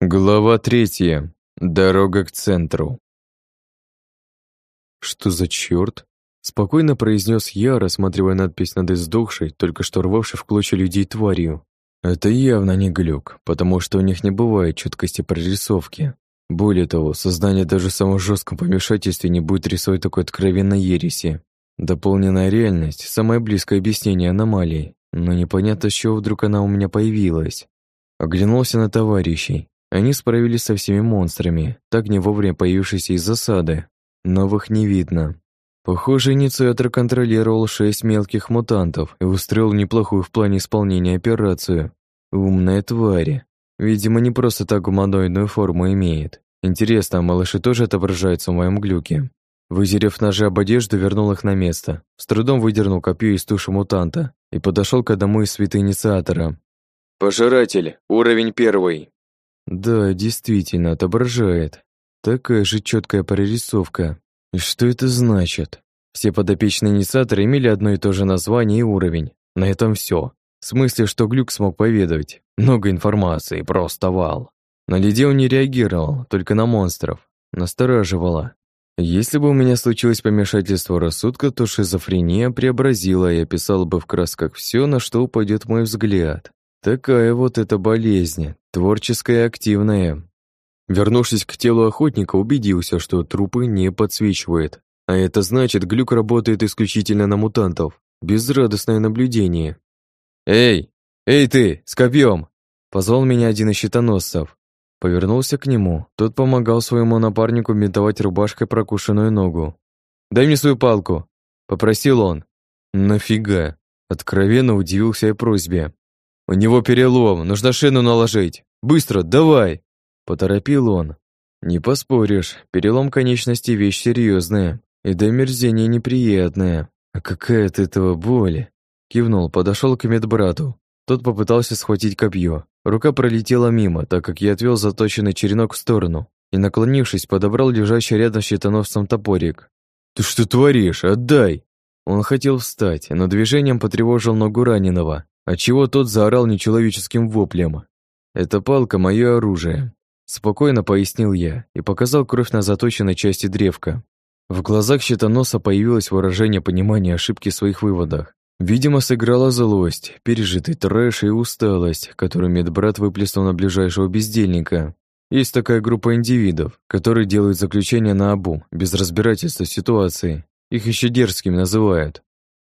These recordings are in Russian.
Глава третья. Дорога к центру. «Что за черт?» Спокойно произнес я, рассматривая надпись над издохшей, только что рвавшей в клочья людей тварью. Это явно не глюк, потому что у них не бывает четкости прорисовки. Более того, создание даже в самом жестком помешательстве не будет рисовать такой откровенной ереси. Дополненная реальность – самое близкое объяснение аномалии, но непонятно, с чего вдруг она у меня появилась. Оглянулся на товарищей. Они справились со всеми монстрами, так не вовремя появившиеся из засады. Новых не видно. Похоже, инициатор контролировал шесть мелких мутантов и устроил неплохую в плане исполнения операцию. Умная тварь. Видимо, не просто так гуманоидную форму имеет. Интересно, а малыши тоже отображаются в моем глюке? Вытерев ножи об одежду, вернул их на место. С трудом выдернул копье из туши мутанта и подошел к одному из свиты инициатора. «Пожиратель, уровень первый». Да, действительно, отображает. Такая же четкая прорисовка. И что это значит? Все подопечные инициаторы имели одно и то же название и уровень. На этом все. В смысле, что Глюк смог поведать. Много информации, просто вал. На людей он не реагировал, только на монстров. Настораживало. Если бы у меня случилось помешательство рассудка, то шизофрения преобразила и описала бы в красках все, на что упадет мой взгляд. Такая вот эта болезнь, творческая и активная. Вернувшись к телу охотника, убедился, что трупы не подсвечивает. А это значит, глюк работает исключительно на мутантов. Безрадостное наблюдение. «Эй! Эй ты, с копьем!» Позвал меня один из щитоносцев. Повернулся к нему. Тот помогал своему напарнику бинтовать рубашкой прокушенную ногу. «Дай мне свою палку!» Попросил он. «Нафига?» Откровенно удивился я просьбе. «У него перелом, нужно шину наложить! Быстро, давай!» Поторопил он. Не поспоришь, перелом конечности вещь серьезная и до мерзения неприятная. А какая от этого боль? Кивнул, подошел к медбрату. Тот попытался схватить копье. Рука пролетела мимо, так как я отвел заточенный черенок в сторону и, наклонившись, подобрал лежащий рядом с щитоносцем топорик. «Ты что творишь? Отдай!» Он хотел встать, но движением потревожил ногу раненого, отчего тот заорал нечеловеческим воплем. «Эта палка — мое оружие. Спокойно пояснил я и показал кровь на заточенной части древка. В глазах щитоноса появилось выражение понимания ошибки в своих выводах. Видимо, сыграла злость, пережитый трэш и усталость, которую медбрат выплеснул на ближайшего бездельника. Есть такая группа индивидов, которые делают заключение на обу, без разбирательства ситуации. Их еще дерзкими называют.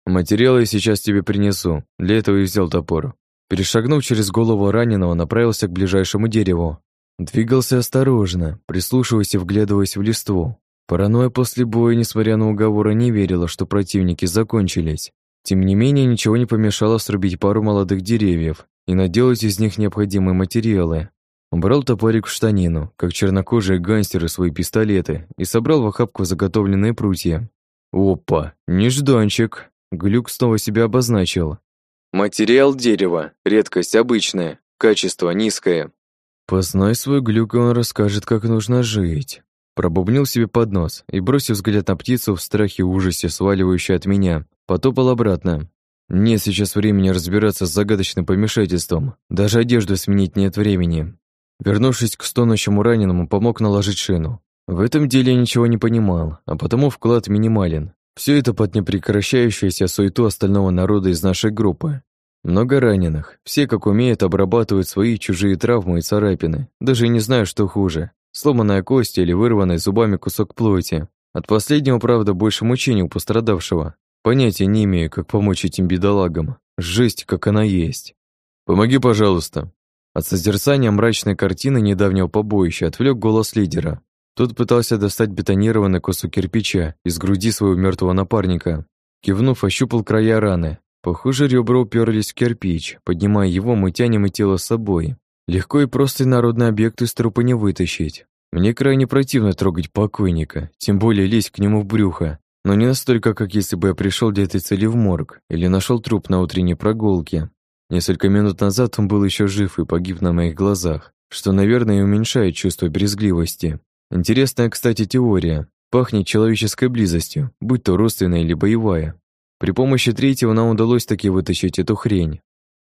Материалы сейчас тебе принесу, для этого и взял топор. Перешагнув через голову раненого, направился к ближайшему дереву, Двигался осторожно, прислушиваясь и вглядываясь в листву. Паранойя после боя, несмотря на уговоры, не верила, что противники закончились. Тем не менее, ничего не помешало срубить пару молодых деревьев и наделать из них необходимые материалы. Убрал топорик в штанину, как чернокожие гангстеры свои пистолеты, и собрал в охапку заготовленные прутья. Опа, нежданчик. Глюк снова себя обозначил. Материал дерева, редкость обычная, качество низкое, Познай свой глюк, и он расскажет, как нужно жить. Пробубнил себе под нос и, бросив взгляд на птицу в страхе и ужасе, сваливающую от меня, потопал обратно. Нет сейчас времени разбираться с загадочным помешательством. Даже одежду сменить нет времени. Вернувшись к стонущему раненому, помог наложить шину. В этом деле я ничего не понимал, а потому вклад минимален. Все это под непрекращающуюся суету остального народа из нашей группы. Много раненых. Все, как умеют, обрабатывают свои чужие травмы и царапины. Даже не знаю, что хуже. Сломанная кость или вырванный зубами кусок плоти. От последнего, правда, больше мучений у пострадавшего. Понятия не имею, как помочь этим бедолагам. Жесть, как она есть. Помоги, пожалуйста. От созерцания мрачной картины недавнего побоища отвлек голос лидера. Тот пытался достать бетонированный кусок кирпича из груди своего мертвого напарника. Кивнув, ощупал края раны, Похоже, ребра уперлись в кирпич. Поднимая его, мы тянем и тело с собой. Легко и просто народный объект из трупа не вытащить. Мне крайне противно трогать покойника, тем более лезть к нему в брюхо. Но не настолько, как если бы я пришел для этой цели в морг или нашел труп на утренней прогулке. Несколько минут назад он был еще жив и погиб на моих глазах, что, наверное, уменьшает чувство брезгливости. Интересная, кстати, теория. Пахнет человеческой близостью, будь то родственная или боевая. При помощи третьего нам удалось таки вытащить эту хрень.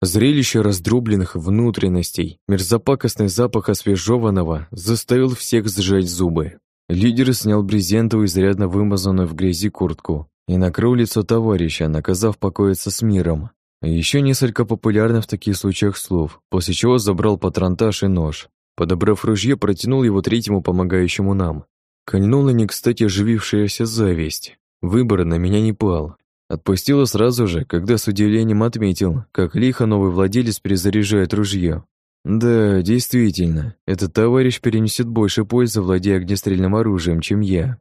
Зрелище раздрубленных внутренностей, мерзопакостный запах освежеванного заставил всех сжать зубы. Лидер снял брезентовую, изрядно вымазанную в грязи куртку и накрыл лицо товарища, наказав покоиться с миром. Еще несколько популярных в таких случаях слов, после чего забрал патронтаж и нож. Подобрав ружье, протянул его третьему помогающему нам. Кольнула не кстати оживившаяся зависть. Выбор на меня не пал. Отпустила сразу же, когда с удивлением отметил, как лихо новый владелец перезаряжает ружье. Да, действительно, этот товарищ перенесет больше пользы, владея огнестрельным оружием, чем я.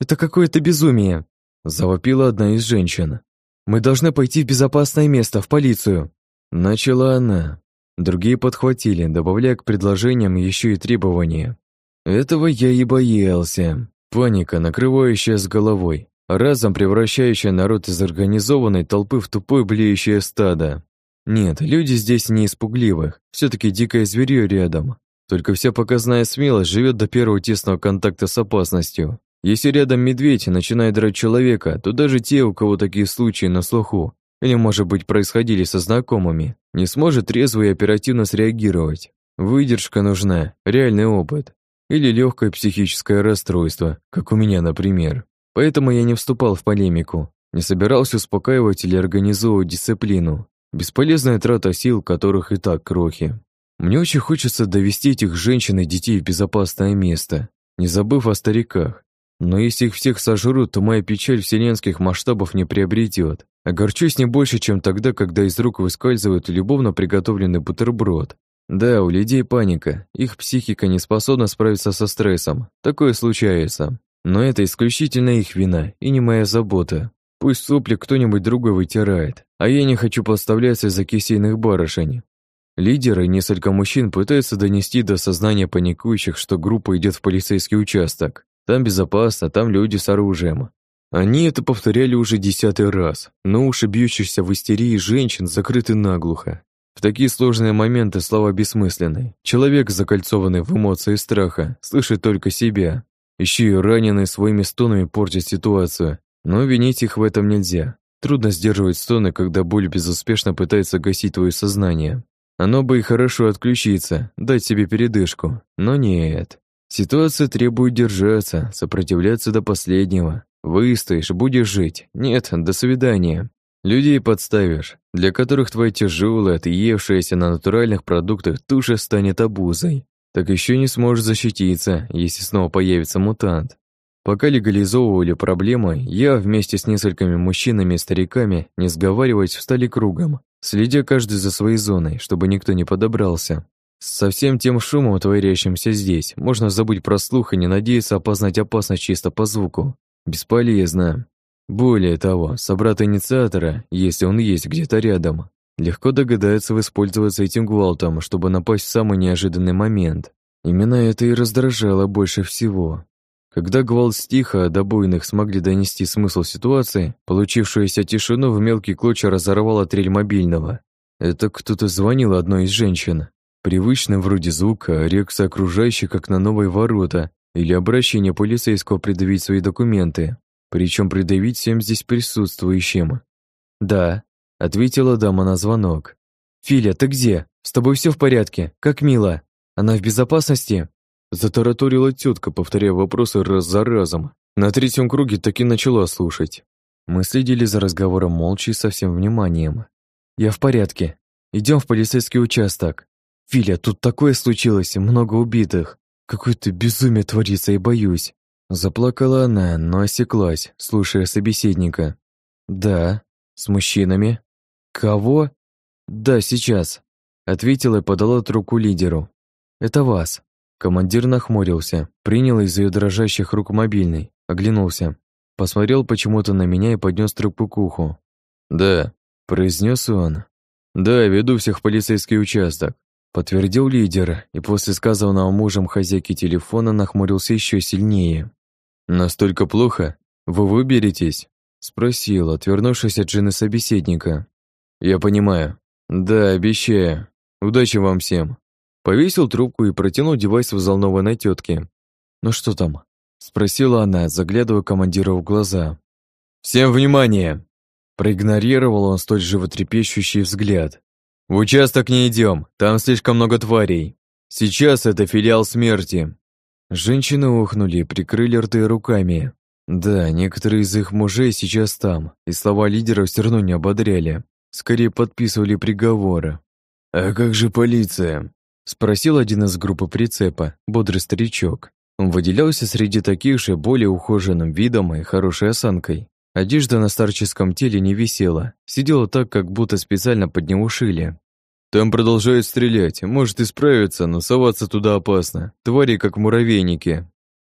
«Это какое-то безумие!» – завопила одна из женщин. «Мы должны пойти в безопасное место, в полицию!» Начала она. Другие подхватили, добавляя к предложениям еще и требования. Этого я и боялся. Паника, накрывающая с головой, разом превращающая народ из организованной толпы в тупое блеющее стадо. Нет, люди здесь не испугливых, все таки дикое зверье рядом. Только вся показная смелость живет до первого тесного контакта с опасностью. Если рядом медведь начинает драть человека, то даже те, у кого такие случаи на слуху, или, может быть, происходили со знакомыми, не сможет трезво и оперативно среагировать. Выдержка нужна, реальный опыт. Или легкое психическое расстройство, как у меня, например. Поэтому я не вступал в полемику, не собирался успокаивать или организовывать дисциплину. Бесполезная трата сил, которых и так крохи. Мне очень хочется довести этих женщин и детей в безопасное место, не забыв о стариках. Но если их всех сожрут, то моя печаль вселенских масштабов не приобретет. Огорчусь не больше, чем тогда, когда из рук выскальзывает любовно приготовленный бутерброд. Да, у людей паника, их психика не способна справиться со стрессом. Такое случается. Но это исключительно их вина и не моя забота. Пусть сопли кто-нибудь другой вытирает, а я не хочу подставляться из-за кисейных барышень. Лидеры несколько мужчин пытаются донести до сознания паникующих, что группа идет в полицейский участок. Там безопасно, там люди с оружием. Они это повторяли уже десятый раз, но уши бьющихся в истерии женщин закрыты наглухо. В такие сложные моменты слова бессмысленны. Человек, закольцованный в эмоции страха, слышит только себя. Еще и раненый своими стонами портит ситуацию, но винить их в этом нельзя. Трудно сдерживать стоны, когда боль безуспешно пытается гасить твое сознание. Оно бы и хорошо отключиться, дать себе передышку, но нет. Ситуация требует держаться, сопротивляться до последнего. Выстоишь, будешь жить. Нет, до свидания. Людей подставишь, для которых твоя тяжелая, отъевшаяся на натуральных продуктах туша станет обузой. Так еще не сможешь защититься, если снова появится мутант. Пока легализовывали проблемы, я вместе с несколькими мужчинами и стариками, не сговариваясь, встали кругом, следя каждый за своей зоной, чтобы никто не подобрался. Со всем тем шумом, творящимся здесь, можно забыть про слух и не надеяться опознать опасность чисто по звуку. Бесполезно. Более того, собрат инициатора, если он есть где-то рядом, легко догадается воспользоваться этим гвалтом, чтобы напасть в самый неожиданный момент. Именно это и раздражало больше всего. Когда гвалт стих, а до буйных смогли донести смысл ситуации, получившуюся тишину в мелкие клочья разорвала трель мобильного. Это кто-то звонил одной из женщин. Привычный вроде звука, реакция окружающих, как на новые ворота, или обращение полицейского предъявить свои документы, причем предъявить всем здесь присутствующим. «Да», — ответила дама на звонок. «Филя, ты где? С тобой все в порядке? Как мило? Она в безопасности?» Затараторила тетка, повторяя вопросы раз за разом. На третьем круге так и начала слушать. Мы следили за разговором молча и со всем вниманием. «Я в порядке. Идем в полицейский участок. Филя, тут такое случилось, много убитых. Какое-то безумие творится и боюсь». Заплакала она, но осеклась, слушая собеседника. «Да, с мужчинами». «Кого?» «Да, сейчас», — ответила и подала трубку лидеру. «Это вас». Командир нахмурился, принял из ее дрожащих рук мобильный, оглянулся, посмотрел почему-то на меня и поднес трубку к уху. «Да», — произнес он. «Да, веду всех в полицейский участок», — подтвердил лидер, и после сказанного мужем хозяйки телефона нахмурился еще сильнее. «Настолько плохо? Вы выберетесь?» — спросил, отвернувшись от жены собеседника. «Я понимаю. Да, обещаю. Удачи вам всем». Повесил трубку и протянул девайс взволнованной тетке. «Ну что там?» — спросила она, заглядывая командиру в глаза. «Всем внимание!» Проигнорировал он столь животрепещущий взгляд. В участок не идем, там слишком много тварей. Сейчас это филиал смерти». Женщины ухнули и прикрыли рты руками. Да, некоторые из их мужей сейчас там, и слова лидеров все равно не ободряли. Скорее подписывали приговоры. «А как же полиция?» Спросил один из группы прицепа, бодрый старичок. Он выделялся среди таких же более ухоженным видом и хорошей осанкой. Одежда на старческом теле не висела, сидела так, как будто специально под него шили. Там продолжают стрелять, может и справиться, но соваться туда опасно. Твари как муравейники.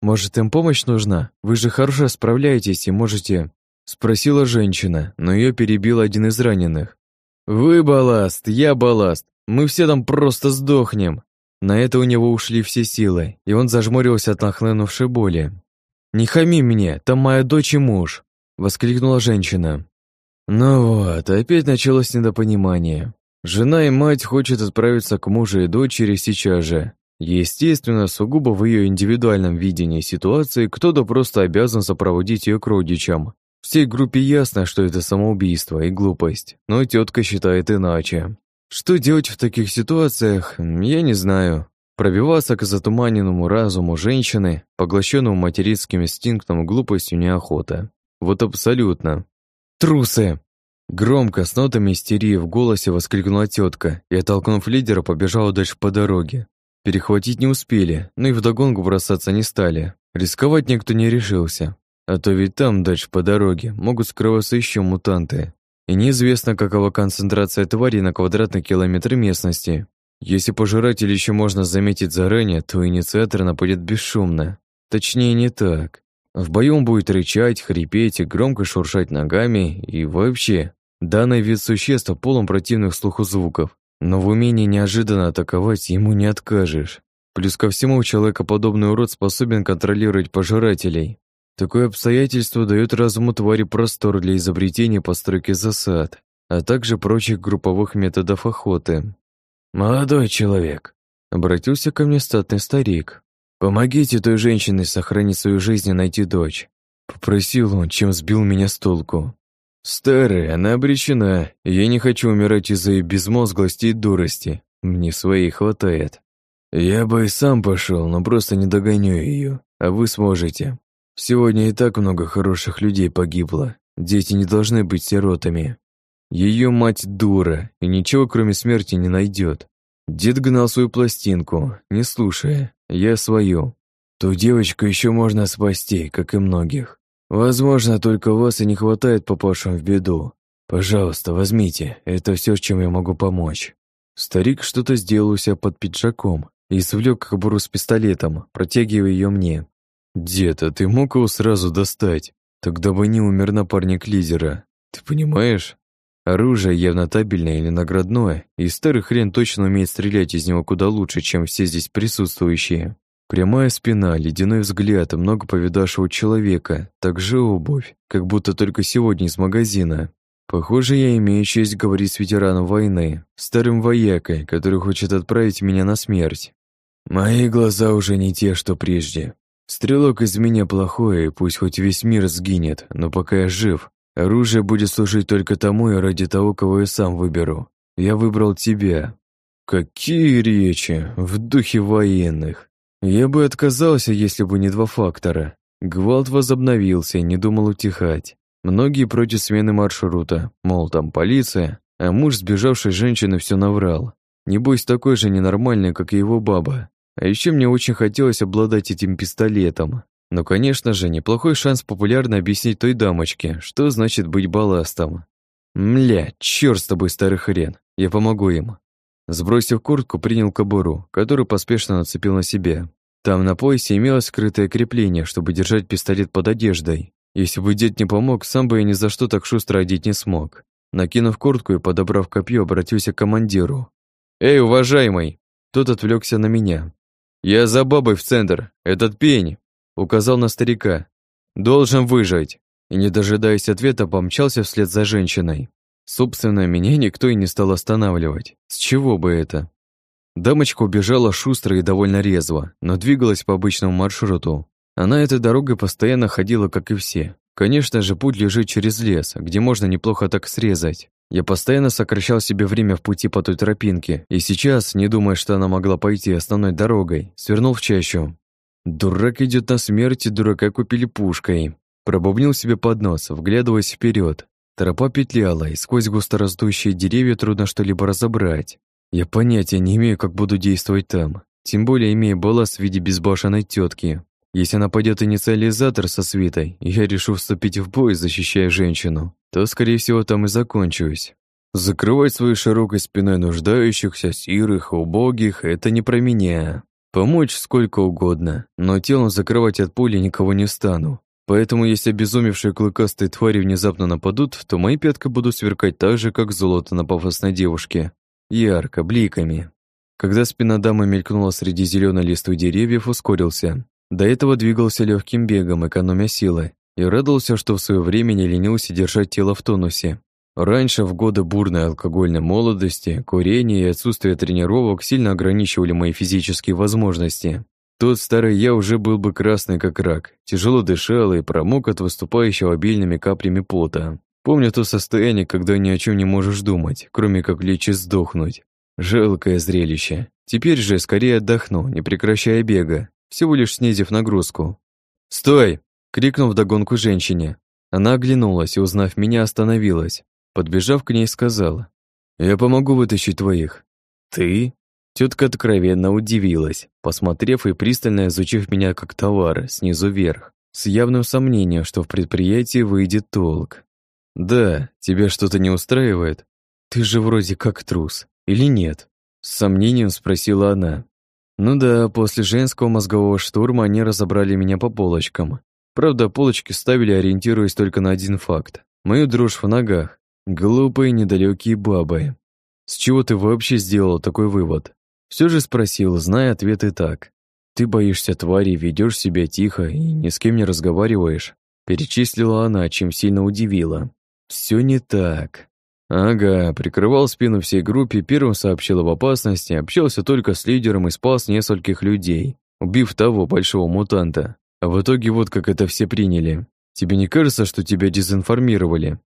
Может, им помощь нужна? Вы же хорошо справляетесь и можете... Спросила женщина, но ее перебил один из раненых. «Вы балласт, я балласт. Мы все там просто сдохнем. На это у него ушли все силы, и он зажмурился от нахлынувшей боли. «Не хами мне, там моя дочь и муж!» — воскликнула женщина. Ну вот, опять началось недопонимание. Жена и мать хочет отправиться к мужу и дочери сейчас же. Естественно, сугубо в ее индивидуальном видении ситуации кто-то просто обязан сопроводить ее к родичам. Всей группе ясно, что это самоубийство и глупость, но тетка считает иначе. Что делать в таких ситуациях, я не знаю. Пробиваться к затуманенному разуму женщины, поглощенному материнским инстинктом глупостью неохота. Вот абсолютно. «Трусы!» Громко, с нотами истерии в голосе воскликнула тетка и, оттолкнув лидера, побежала дальше по дороге. Перехватить не успели, но и вдогонку бросаться не стали. Рисковать никто не решился. А то ведь там, дальше по дороге, могут скрываться еще мутанты. И неизвестно, какова концентрация тварей на квадратный километр местности. Если пожиратель еще можно заметить заранее, то инициатор нападет бесшумно. Точнее, не так. В бою он будет рычать, хрипеть и громко шуршать ногами, и вообще, данный вид существа полон противных слуху звуков. Но в умении неожиданно атаковать ему не откажешь. Плюс ко всему, человекоподобный урод способен контролировать пожирателей. Такое обстоятельство дает разуму твари простор для изобретения постройки засад, а также прочих групповых методов охоты. «Молодой человек», — обратился ко мне статный старик, «помогите той женщине сохранить свою жизнь и найти дочь», — попросил он, чем сбил меня с толку. «Старая, она обречена, я не хочу умирать из-за ее безмозглости и дурости, мне своей хватает. Я бы и сам пошел, но просто не догоню ее, а вы сможете. Сегодня и так много хороших людей погибло. Дети не должны быть сиротами. Ее мать дура и ничего кроме смерти не найдет. Дед гнал свою пластинку, не слушая, я свою. Ту девочку еще можно спасти, как и многих. Возможно, только вас и не хватает попавшим в беду. Пожалуйста, возьмите, это все, чем я могу помочь. Старик что-то сделал у себя под пиджаком и извлек кобуру с пистолетом, протягивая ее мне. «Дед, а ты мог его сразу достать? Тогда бы не умер напарник лидера. Ты понимаешь? Оружие явно табельное или наградное, и старый хрен точно умеет стрелять из него куда лучше, чем все здесь присутствующие. Прямая спина, ледяной взгляд и много повидавшего человека, также обувь, как будто только сегодня из магазина. Похоже, я имею честь говорить с ветераном войны, старым воякой, который хочет отправить меня на смерть. Мои глаза уже не те, что прежде. Стрелок из меня плохой, и пусть хоть весь мир сгинет, но пока я жив, оружие будет служить только тому и ради того, кого я сам выберу. Я выбрал тебя. Какие речи, в духе военных. Я бы отказался, если бы не два фактора. Гвалт возобновился не думал утихать. Многие против смены маршрута, мол, там полиция, а муж сбежавшей женщины все наврал. Небось, такой же ненормальный, как и его баба. А еще мне очень хотелось обладать этим пистолетом. Но, конечно же, неплохой шанс популярно объяснить той дамочке, что значит быть балластом. Мля, черт с тобой, старый хрен, я помогу им. Сбросив куртку, принял кобуру, которую поспешно нацепил на себя. Там на поясе имелось скрытое крепление, чтобы держать пистолет под одеждой. Если бы дед не помог, сам бы я ни за что так шустро одеть не смог. Накинув куртку и подобрав копье, обратился к командиру. «Эй, уважаемый!» Тот отвлекся на меня, «Я за бабой в центр. Этот пень!» Указал на старика. «Должен выжить!» И, не дожидаясь ответа, помчался вслед за женщиной. Собственно, меня никто и не стал останавливать. С чего бы это? Дамочка убежала шустро и довольно резво, но двигалась по обычному маршруту. Она этой дорогой постоянно ходила, как и все. Конечно же, путь лежит через лес, где можно неплохо так срезать. Я постоянно сокращал себе время в пути по той тропинке, и сейчас, не думая, что она могла пойти основной дорогой, свернул в чащу. «Дурак идет на смерть, дурака купили пушкой». Пробубнил себе под нос, вглядываясь вперед. Тропа петляла, и сквозь густорастущие деревья трудно что-либо разобрать. Я понятия не имею, как буду действовать там, тем более имея балласт в виде безбашенной тетки. Если нападет инициализатор со свитой, и я решу вступить в бой, защищая женщину, то, скорее всего, там и закончусь. Закрывать свою широкой спиной нуждающихся, сирых, убогих — это не про меня. Помочь сколько угодно, но телом закрывать от пули никого не стану. Поэтому, если обезумевшие клыкастые твари внезапно нападут, то мои пятки будут сверкать так же, как золото на пафосной девушке. Ярко, бликами. Когда спина дамы мелькнула среди зеленой листвы деревьев, ускорился. До этого двигался легким бегом, экономя силы, и радовался, что в свое время не ленился держать тело в тонусе. Раньше, в годы бурной алкогольной молодости, курение и отсутствие тренировок сильно ограничивали мои физические возможности. Тот старый я уже был бы красный как рак, тяжело дышал и промок от выступающего обильными каплями пота. Помню то состояние, когда ни о чем не можешь думать, кроме как лечь и сдохнуть. Жалкое зрелище. Теперь же скорее отдохну, не прекращая бега, всего лишь снизив нагрузку. «Стой!» — крикнул вдогонку женщине. Она оглянулась и, узнав меня, остановилась. Подбежав к ней, сказала. «Я помогу вытащить твоих». «Ты?» Тетка откровенно удивилась, посмотрев и пристально изучив меня как товар снизу вверх, с явным сомнением, что в предприятии выйдет толк. «Да, тебя что-то не устраивает? Ты же вроде как трус, или нет?» С сомнением спросила она. Ну да, после женского мозгового штурма они разобрали меня по полочкам. Правда, полочки ставили, ориентируясь только на один факт. Мою дрожь в ногах. Глупые недалекие бабы. С чего ты вообще сделал такой вывод? Все же спросил, зная ответ и так. «Ты боишься твари, ведешь себя тихо и ни с кем не разговариваешь», перечислила она, чем сильно удивила. Все не так. Ага, прикрывал спину всей группе, первым сообщил об опасности, общался только с лидером и спас нескольких людей, убив того большого мутанта. А в итоге вот как это все приняли. Тебе не кажется, что тебя дезинформировали?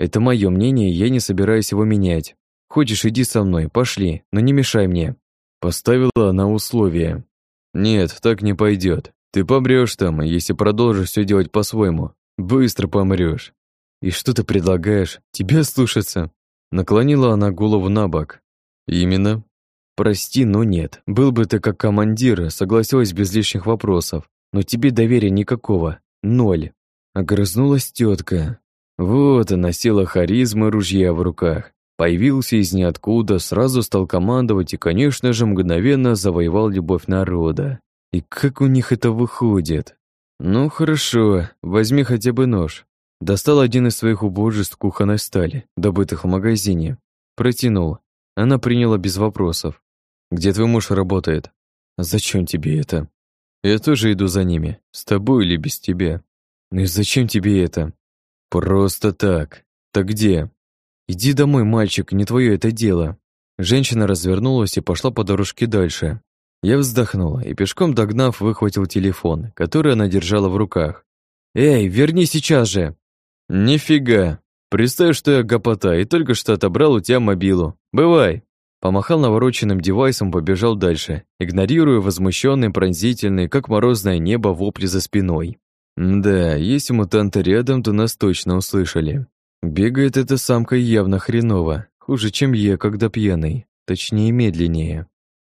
Это мое мнение, я не собираюсь его менять. Хочешь, иди со мной, пошли, но не мешай мне. Поставила она условие. «Нет, так не пойдет. Ты помрешь там, если продолжишь все делать по-своему. Быстро помрешь. И что ты предлагаешь? Тебя слушаться?» Наклонила она голову на бок. «Именно?» «Прости, но нет. Был бы ты как командир, согласилась без лишних вопросов. Но тебе доверия никакого. Ноль». Огрызнулась тетка. Вот она, сила харизмы ружья в руках. Появился из ниоткуда, сразу стал командовать и, конечно же, мгновенно завоевал любовь народа. И как у них это выходит? Ну, хорошо, возьми хотя бы нож. Достал один из своих убожеств кухонной стали, добытых в магазине. Протянул. Она приняла без вопросов. «Где твой муж работает?» «Зачем тебе это?» «Я тоже иду за ними. С тобой или без тебя?» «Ну и зачем тебе это?» «Просто так. Так где?» «Иди домой, мальчик, не твое это дело». Женщина развернулась и пошла по дорожке дальше. Я вздохнула и, пешком догнав, выхватил телефон, который она держала в руках. «Эй, верни сейчас же!» «Нифига! Представь, что я гопота и только что отобрал у тебя мобилу. Бывай!» Помахал навороченным девайсом, побежал дальше, игнорируя возмущенный, пронзительный, как морозное небо, вопли за спиной. Да, если мутанты рядом, то нас точно услышали. Бегает эта самка явно хреново, хуже, чем я, когда пьяный, точнее медленнее.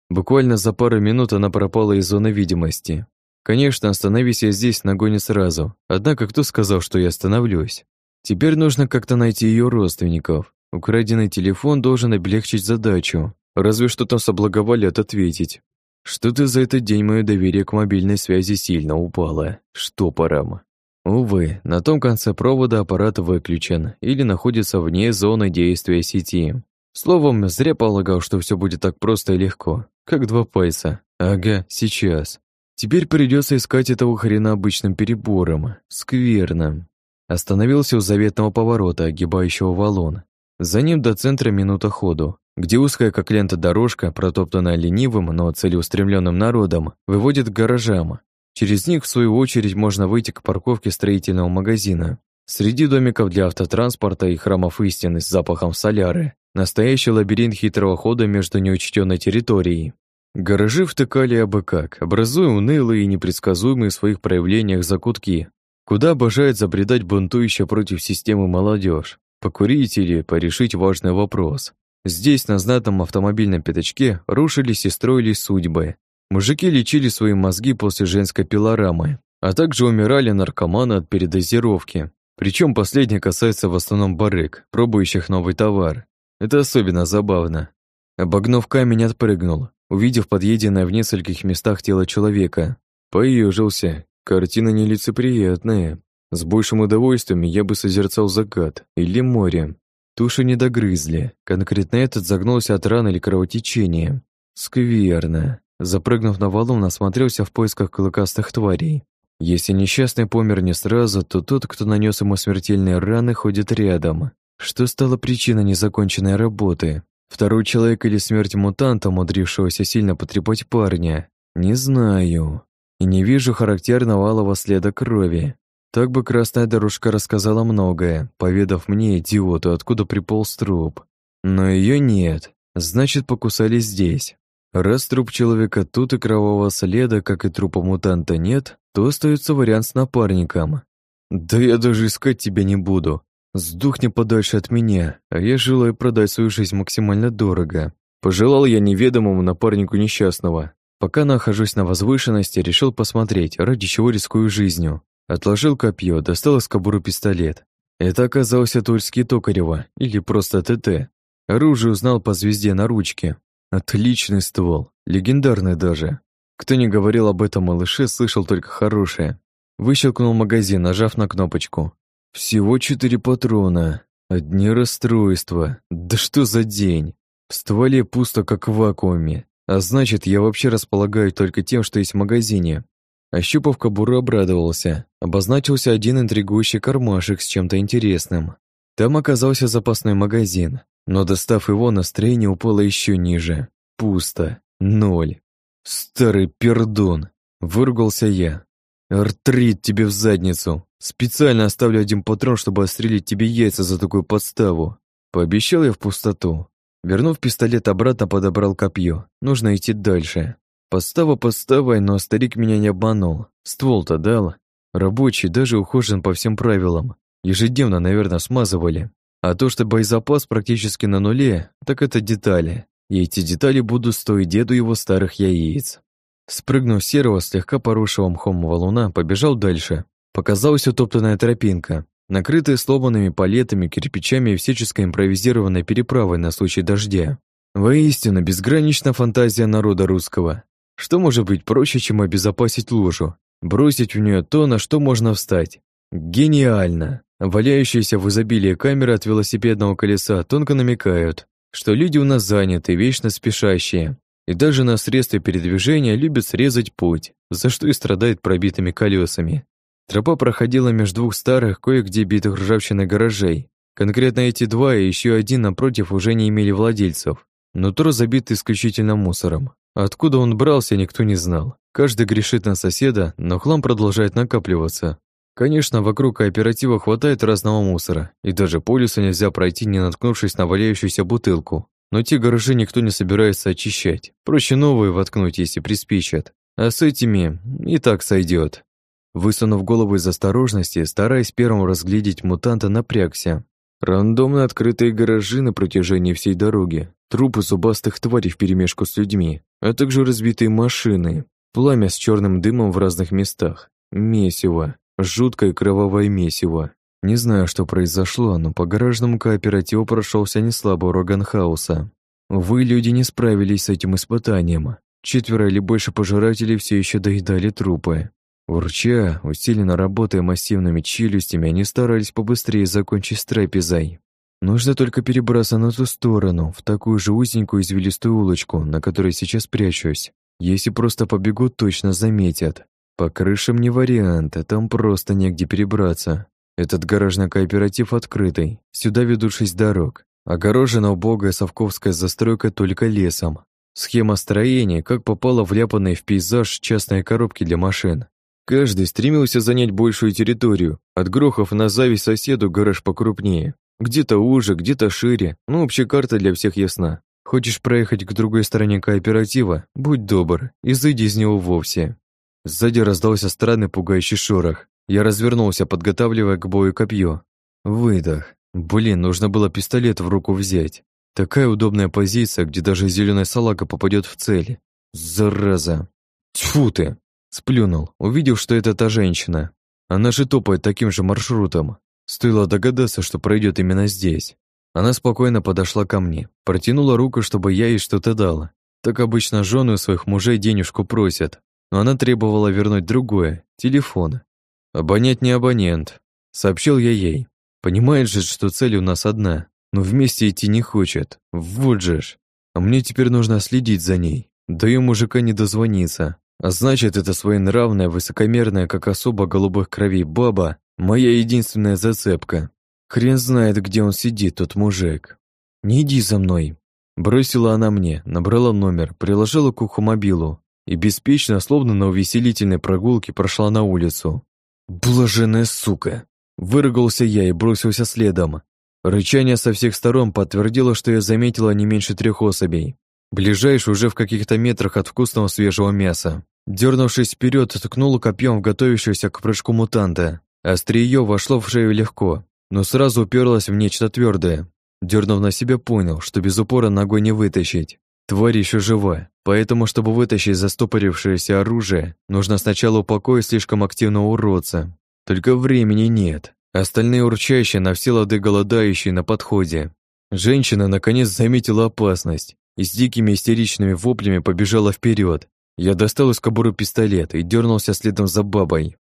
Буквально за пару минут она пропала из зоны видимости. Конечно, остановись я здесь, нагоню сразу. Однако кто сказал, что я остановлюсь? Теперь нужно как-то найти ее родственников. Украденный телефон должен облегчить задачу. Разве что там соблаговолят ответить. Что-то за этот день мое доверие к мобильной связи сильно упало. Штопором. Увы, на том конце провода аппарат выключен или находится вне зоны действия сети. Словом, зря полагал, что все будет так просто и легко, как два пальца. Ага, сейчас. Теперь придется искать этого хрена обычным перебором. Скверно. Остановился у заветного поворота, огибающего валун. За ним до центра минута ходу, где узкая как лента дорожка, протоптанная ленивым, но целеустремленным народом, выводит к гаражам, Через них, в свою очередь, можно выйти к парковке строительного магазина. Среди домиков для автотранспорта и храмов истины с запахом соляры настоящий лабиринт хитрого хода между неучтенной территорией. Гаражи втыкали абы как, образуя унылые и непредсказуемые в своих проявлениях закутки, куда обожает забредать бунтующая против системы молодежь, покурить или порешить важный вопрос. Здесь, на знатном автомобильном пятачке, рушились и строились судьбы. Мужики лечили свои мозги после женской пилорамы, а также умирали наркоманы от передозировки, причем последнее касается в основном барыг, пробующих новый товар. Это особенно забавно. Обогнув камень, отпрыгнул, увидев подъеденное в нескольких местах тело человека. Поежился. Картина нелицеприятная. С большим удовольствием я бы созерцал закат или море. Туши не догрызли. Конкретно этот загнулся от раны или кровотечения. Скверно. Запрыгнув на валун, осмотрелся в поисках клыкастых тварей. Если несчастный помер не сразу, то тот, кто нанес ему смертельные раны, ходит рядом. Что стало причиной незаконченной работы? Второй человек или смерть мутанта, умудрившегося сильно потрепать парня? Не знаю. И не вижу характерного алого следа крови. Так бы красная дорожка рассказала многое, поведав мне, идиоту, откуда приполз труп. Но ее нет, значит, покусали здесь. Раз труп человека тут и кровавого следа, как и трупа мутанта, нет, то остается вариант с напарником. Да я даже искать тебя не буду. Сдохни подальше от меня, а я желаю продать свою жизнь максимально дорого. Пожелал я неведомому напарнику несчастного. Пока нахожусь на возвышенности, решил посмотреть, ради чего рискую жизнью. Отложил копье, достал из кобуры пистолет. Это оказался Тульский Токарева, или просто ТТ. Оружие узнал по звезде на ручке, Отличный ствол, легендарный даже. Кто не говорил об этом малыше, слышал только хорошее. Выщелкнул магазин, нажав на кнопочку. Всего четыре патрона. Одни расстройства. Да что за день? В стволе пусто, как в вакууме. А значит, я вообще располагаю только тем, что есть в магазине. Ощупав кобуру, обрадовался. Обозначился один интригующий кармашек с чем-то интересным. Там оказался запасной магазин. Но достав его, настроение упало еще ниже. Пусто. Ноль. Старый пердун. Выругался я. Артрит тебе в задницу. Специально оставлю один патрон, чтобы отстрелить тебе яйца за такую подставу. Пообещал я в пустоту. Вернув пистолет обратно, подобрал копье. Нужно идти дальше. Подстава подставой, но старик меня не обманул. Ствол-то дал. Рабочий, даже ухожен по всем правилам. Ежедневно, наверное, смазывали. А то, что боезапас практически на нуле, так это детали. И эти детали будут стоить деду его старых яиц. Спрыгнув серого, слегка поросшего мхом валуна, побежал дальше. Показалась утоптанная тропинка, накрытая сломанными палетами, кирпичами и всяческой импровизированной переправой на случай дождя. Воистину, безгранична фантазия народа русского. Что может быть проще, чем обезопасить лужу? Бросить в нее то, на что можно встать. Гениально! Валяющиеся в изобилии камеры от велосипедного колеса тонко намекают, что люди у нас заняты, вечно спешащие, и даже на средстве передвижения любят срезать путь, за что и страдают пробитыми колесами. Тропа проходила между двух старых, кое-где битых ржавчиной гаражей. Конкретно эти два и еще один напротив уже не имели владельцев. Нутро забито исключительно мусором. Откуда он брался, никто не знал. Каждый грешит на соседа, но хлам продолжает накапливаться, Конечно, вокруг кооператива хватает разного мусора, и даже по лесу нельзя пройти, не наткнувшись на валяющуюся бутылку. Но те гаражи никто не собирается очищать. Проще новые воткнуть, если приспичат. А с этими и так сойдет. Высунув голову из осторожности, стараясь первым разглядеть мутанта, напрягся. Рандомно открытые гаражи на протяжении всей дороги, трупы зубастых тварей вперемешку с людьми, а также разбитые машины, пламя с черным дымом в разных местах, месиво. Жуткое кровавое месиво. Не знаю, что произошло, но по гаражному кооперативу прошелся неслабый ураган хаоса. Вы, люди, не справились с этим испытанием. Четверо или больше пожирателей все еще доедали трупы. Урча, усиленно работая массивными челюстями, они старались побыстрее закончить с трапезой. Нужно только перебраться на ту сторону, в такую же узенькую извилистую улочку, на которой сейчас прячусь. Если просто побегут, точно заметят. По крышам не вариант, а там просто негде перебраться. Этот гаражный кооператив открытый, сюда ведут шесть дорог. Огорожена убогая совковская застройка только лесом. Схема строения, как попало вляпанные в пейзаж частные коробки для машин. Каждый стремился занять большую территорию, от грохов на зависть соседу гараж покрупнее. Где-то уже, где-то шире, но общая карта для всех ясна. Хочешь проехать к другой стороне кооператива? Будь добр, и зайди из него вовсе. Сзади раздался странный пугающий шорох. Я развернулся, подготавливая к бою копье. Выдох. Блин, нужно было пистолет в руку взять. Такая удобная позиция, где даже зеленая салага попадет в цель. Зараза. Тьфу ты! Сплюнул, увидев, что это та женщина. Она же топает таким же маршрутом. Стоило догадаться, что пройдет именно здесь. Она спокойно подошла ко мне, протянула руку, чтобы я ей что-то дала. Так обычно жены у своих мужей денежку просят, но она требовала вернуть другое — телефон. «Абонент не абонент», — сообщил я ей. Понимает же, что цель у нас одна, но вместе идти не хочет. Вот же ж. А мне теперь нужно следить за ней. Да и мужика не дозвониться. А значит, это своенравная, высокомерная, как особо голубых кровей баба, моя единственная зацепка. Хрен знает, где он сидит, тот мужик. Не иди за мной. Бросила она мне, набрала номер, приложила к уху мобилу и беспечно, словно на увеселительной прогулке, прошла на улицу. Блаженная сука! Выругался я и бросился следом. Рычание со всех сторон подтвердило, что я заметила не меньше трех особей. Ближайший уже в каких-то метрах от вкусного свежего мяса. Дернувшись вперед, ткнула копьем в готовящегося к прыжку мутанта. Острие вошло в шею легко, но сразу уперлось в нечто твердое. Дернув на себя, понял, что без упора ногой не вытащить. Тварь еще жива, поэтому, чтобы вытащить застопорившееся оружие, нужно сначала упокоить слишком активного уродца. Только времени нет. Остальные урчащие на все лады голодающие на подходе. Женщина наконец заметила опасность и с дикими истеричными воплями побежала вперед. Я достал из кобуры пистолет и дернулся следом за бабой.